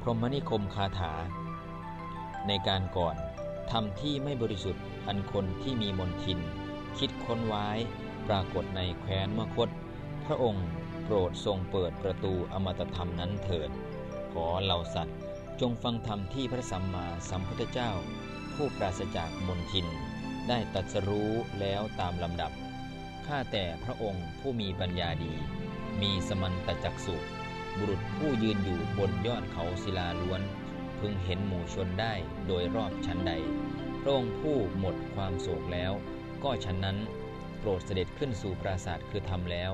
พรหมนิคมคาถา ในการก่อนทำที่ไม่บริสุทธิ์อันคนที่มีมนทิน คิดค้นไว้ ปรากฏในแคว้นมคต พระองค์โปรดทรงเปิดประตูอมตธรรมนั้นเถิด ขอเหล่าสัตว์ จงฟังธรรมที่พระสัมมาสัมพุทธเจ้า ผู้ปราศจากมนทิน ได้ตรัสรู้แล้วตามลำดับข้าแต่พระองค์ผู้มีปัญญาดี มีสมันตจักสุ บุรุษผู้ยืนอยู่บนยอดเขาศิลาล้วน พึงเห็นหมู่ชนได้โดยรอบชั้นใด พระองค์ผู้หมดความโศกแล้ว ก็ชั้นนั้นโปรดเสด็จขึ้นสู่ปราสาทคือธรรมแล้ว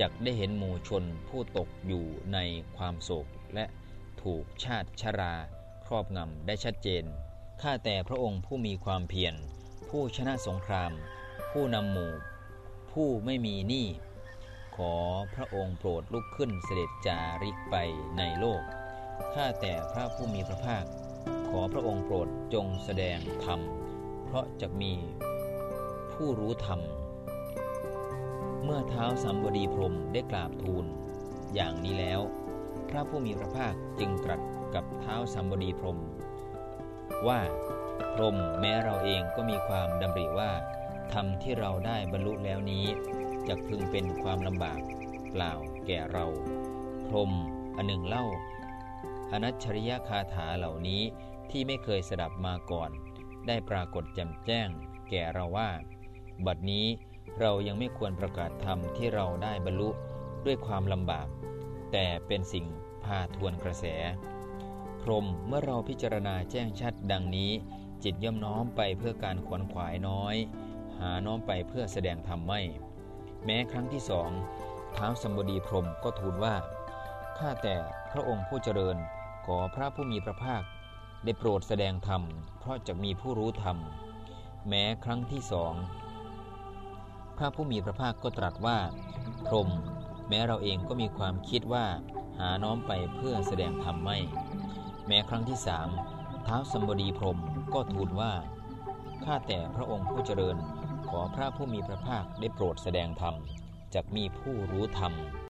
จักได้เห็นหมู่ชนผู้ตกอยู่ในความโศกและถูกชาติชรา ครอบงำได้ชัดเจน ข้าแต่พระองค์ผู้มีความเพียร ผู้ชนะสงคราม ผู้นำหมู่ ผู้ไม่มีหนี้ ขอพระองค์โปรดลุกขึ้นเสด็จจาริกไปในโลก ข้าแต่พระผู้มีพระภาค ขอพระองค์โปรดจงแสดงธรรม เพราะจะมีผู้รู้ธรรม เมื่อเท้าสัมบดีพรมได้กราบทูล อย่างนี้แล้ว พระผู้มีพระภาคจึงตรัสกับเท้าสัมบดีพรม ว่าพรมแม้เราเองก็มีความดำริว่าธรรมที่เราได้บรรลุแล้วนี้ จะพึงเป็นความลำบากเปล่าแก่เรา พรหมอันหนึ่งเล่า อนัชชริยคาถาเหล่านี้ที่ไม่เคยสดับมาก่อน ได้ปรากฏแจ่มแจ้ง แก่เราว่า บัดนี้เรายังไม่ควรประกาศธรรมที่เราได้บรรลุด้วยความลำบาก แต่เป็นสิ่งพาทวนกระแส พรหมเมื่อเราพิจารณาแจ้งชัดดังนี้ จิตย่อมน้อมไปเพื่อการขวนขวายน้อย หาน้อมไปเพื่อแสดงธรรมไม่ แม้ครั้งที่สองท้าวสมบดีพรมก็ทูลว่า ข้าแต่พระองค์ผู้เจริญ ขอพระผู้มีพระภาค ได้โปรดแสดงธรรม เพราะจะมีผู้รู้ธรรม แม้ครั้งที่สอง พระผู้มีพระภาคก็ตรัสว่า พรม แม้เราเองก็มีความคิดว่า หาน้อมไปเพื่อแสดงธรรมไม่ แม้ครั้งที่สามท้าวสมบดีพรมก็ทูลว่า ข้าแต่พระองค์ผู้เจริญ ขอพระผู้มีพระภาคได้โปรดแสดงธรรมจากมีผู้รู้ธรรม